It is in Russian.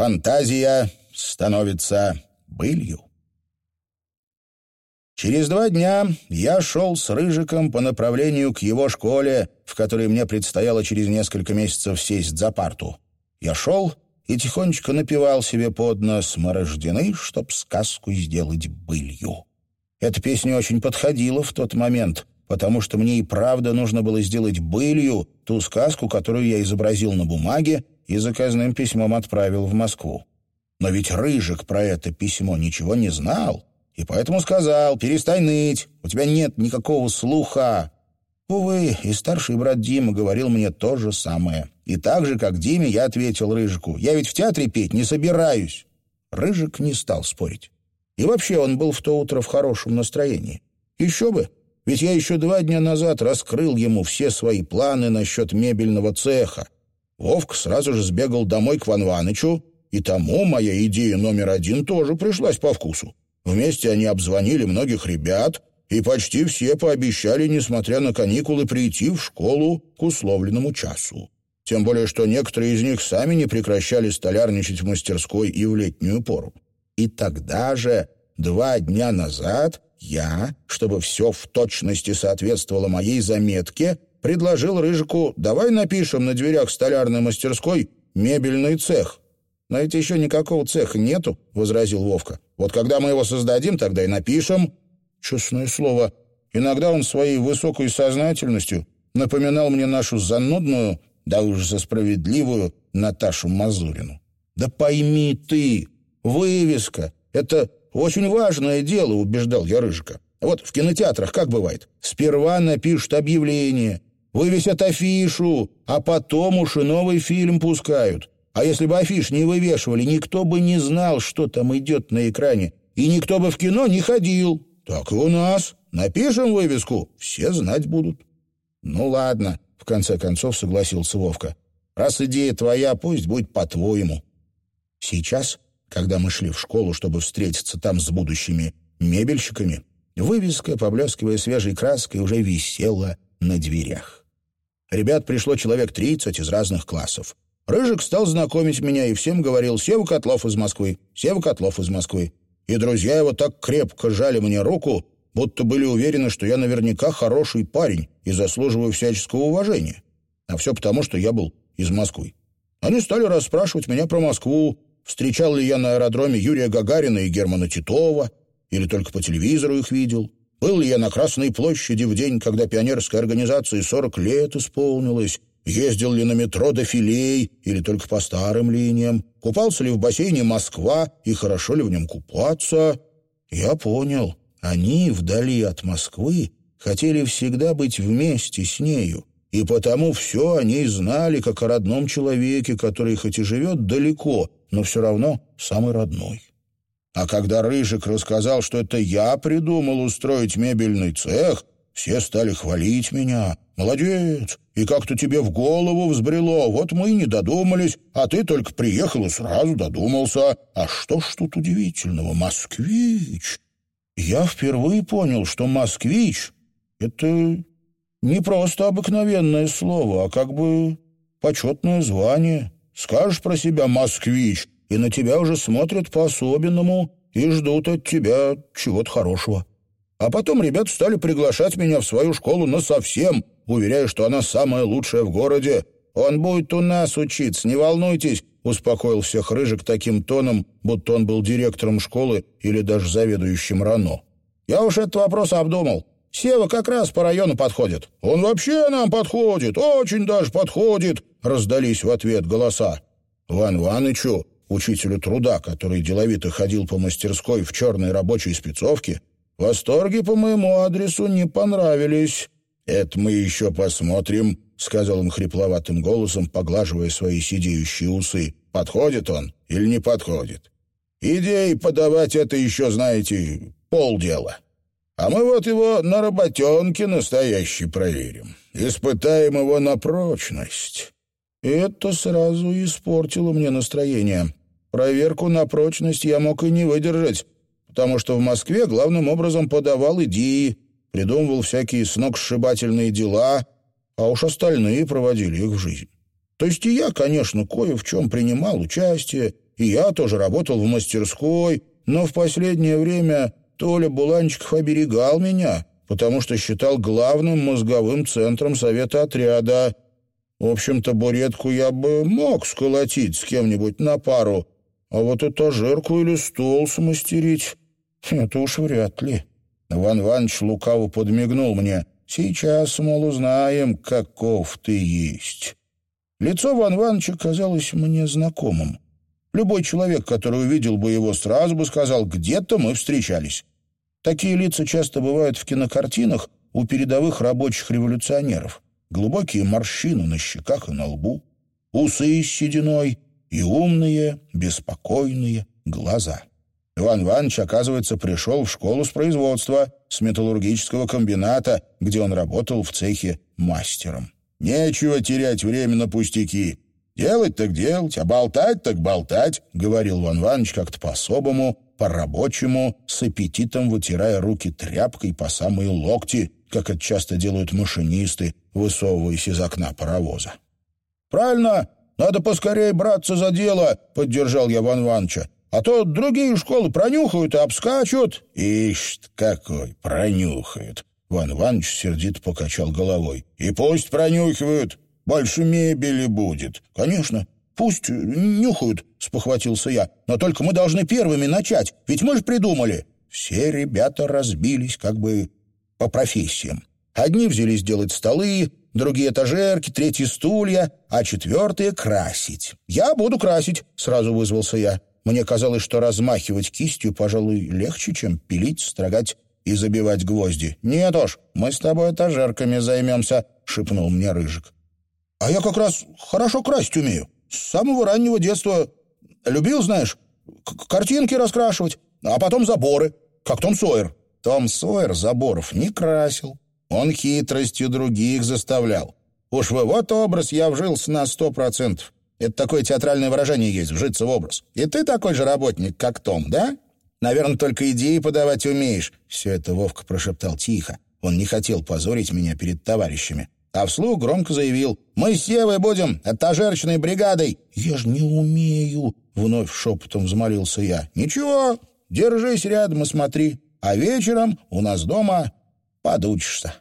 фантазия становится былью. Через два дня я шел с Рыжиком по направлению к его школе, в которой мне предстояло через несколько месяцев сесть за парту. Я шел и тихонечко напевал себе под нос «Мы рождены, чтоб сказку сделать былью». Эта песня очень подходила в тот момент, потому что мне и правда нужно было сделать былью ту сказку, которую я изобразил на бумаге и заказным письмом отправил в Москву. Но ведь Рыжик про это письмо ничего не знал, и поэтому сказал, перестань ныть, у тебя нет никакого слуха. Увы, и старший брат Дима говорил мне то же самое. И так же, как Диме, я ответил Рыжику, я ведь в театре петь не собираюсь. Рыжик не стал спорить. И вообще он был в то утро в хорошем настроении. Еще бы, ведь я еще два дня назад раскрыл ему все свои планы насчет мебельного цеха. Вовка сразу же сбегал домой к Ван Ванычу, и тому моя идея номер один тоже пришлась по вкусу. Вместе они обзвонили многих ребят, и почти все пообещали, несмотря на каникулы, прийти в школу к условленному часу. Тем более, что некоторые из них сами не прекращали столярничать в мастерской и в летнюю пору. И тогда же, два дня назад, я, чтобы все в точности соответствовало моей заметке, предложил Рыжику «давай напишем на дверях столярной мастерской «мебельный цех». «Но ведь еще никакого цеха нету», — возразил Вовка. «Вот когда мы его создадим, тогда и напишем». Честное слово, иногда он своей высокой сознательностью напоминал мне нашу занудную, да уж за справедливую, Наташу Мазурину. «Да пойми ты, вывеска — это очень важное дело», — убеждал я Рыжика. «Вот в кинотеатрах как бывает? Сперва напишут объявление, вывесят афишу, а потом уж и новый фильм пускают. А если бы афиш не вывешивали, никто бы не знал, что там идет на экране, и никто бы в кино не ходил. Так и у нас. Напишем вывеску, все знать будут. Ну ладно, в конце концов согласился Вовка. Раз идея твоя, пусть будет по-твоему. Сейчас, когда мы шли в школу, чтобы встретиться там с будущими мебельщиками, вывеска, поблескивая свежей краской, уже висела на дверях. Ребят пришло человек тридцать из разных классов. Рыжик стал знакомить меня и всем говорил «Сева Котлов из Москвы, Сева Котлов из Москвы». И друзья его так крепко жали мне руку, будто были уверены, что я наверняка хороший парень и заслуживаю всяческого уважения. А все потому, что я был из Москвы. Они стали расспрашивать меня про Москву, встречал ли я на аэродроме Юрия Гагарина и Германа Титова, или только по телевизору их видел. Был ли я на Красной площади в день, когда пионерской организации 40 лет исполнилось, Ездил ли на метро до филей или только по старым линиям? Купался ли в бассейне Москва и хорошо ли в нем купаться? Я понял, они вдали от Москвы хотели всегда быть вместе с нею, и потому все о ней знали, как о родном человеке, который хоть и живет далеко, но все равно самый родной. А когда Рыжик рассказал, что это я придумал устроить мебельный цех, все стали хвалить меня. «Молодец! И как-то тебе в голову взбрело. Вот мы и не додумались, а ты только приехал и сразу додумался. А что ж тут удивительного? Москвич!» Я впервые понял, что «москвич» — это не просто обыкновенное слово, а как бы почетное звание. Скажешь про себя «москвич», и на тебя уже смотрят по-особенному и ждут от тебя чего-то хорошего. А потом ребята стали приглашать меня в свою школу насовсем, уверяя, что она самая лучшая в городе. Он будет у нас учиться, не волнуйтесь, успокоил всех Рыжик таким тоном, будто он был директором школы или даже заведующим РАНО. Я уж этот вопрос обдумал. Сева как раз по району подходит. Он вообще нам подходит, очень даже подходит, раздались в ответ голоса. Ван Ванычу, учителю труда, который деловито ходил по мастерской в черной рабочей спецовке, Восторги по моему адресу не понравились. Это мы еще посмотрим, сказал он хрипловатым голосом, поглаживая свои сидеющие усы. Подходит он или не подходит? Идеи подавать это еще, знаете, полдела. А мы вот его на работенке настоящий проверим. Испытаем его на прочность. Это сразу испортило мне настроение. Проверку на прочность я мог и не выдержать, потому что в Москве главным образом подавал идеи, придумывал всякие сногсшибательные дела, а уж остальные проводили их в жизнь. То есть и я, конечно, кое в чем принимал участие И я тоже работал в мастерской, но в последнее время Толя Буланчиков оберегал меня, потому что считал главным мозговым центром совета отряда. В общем-то, буретку я бы мог сколотить с кем-нибудь на пару, а вот этажерку или стол смастерить — это уж вряд ли. Иван Иванович лукаво подмигнул мне. «Сейчас, мол, узнаем, каков ты есть». Лицо Иван Ивановича казалось мне знакомым. Любой человек, который увидел бы его, сразу бы сказал «где-то мы встречались». Такие лица часто бывают в кинокартинах у передовых рабочих революционеров. Глубокие морщины на щеках и на лбу, усы с сединой и умные, беспокойные глаза. Иван Иванович, оказывается, пришел в школу с производства, с металлургического комбината, где он работал в цехе мастером. «Нечего терять время на пустяки. Делать так делать, а болтать так болтать», — говорил Иван Иванович как-то по-особому, по-рабочему, с аппетитом вытирая руки тряпкой по самые локти, как это часто делают машинисты, высовываясь из окна паровоза. «Правильно, надо поскорее браться за дело», — поддержал я Иван Ивановича. «А то другие школы пронюхают и обскачут». «Ишь, какой пронюхают!» Иван Иванович сердито покачал головой. «И пусть пронюхивают, больше мебели будет». «Конечно, «Пусть нюхают», — спохватился я. «Но только мы должны первыми начать, ведь мы же придумали». Все ребята разбились как бы по профессиям. Одни взялись делать столы, другие этажерки, третьи стулья, а четвертые — красить. «Я буду красить», — сразу вызвался я. Мне казалось, что размахивать кистью, пожалуй, легче, чем пилить, строгать и забивать гвозди. «Нет уж, мы с тобой этажерками займемся», — шепнул мне Рыжик. «А я как раз хорошо красить умею. С самого раннего детства любил, знаешь, картинки раскрашивать, а потом заборы, как Том Сойер. Том Сойер заборов не красил. Он хитростью других заставлял. Уж в вот образ я вжился на сто процентов. Это такое театральное выражение есть, вжиться в образ. И ты такой же работник, как Том, да? Наверное, только идеи подавать умеешь. Все это Вовка прошептал тихо. Он не хотел позорить меня перед товарищами а вслух громко заявил «Мы с Севой будем этажерочной бригадой». «Я ж не умею», — вновь шепотом взмолился я. «Ничего, держись рядом и смотри, а вечером у нас дома подучишься».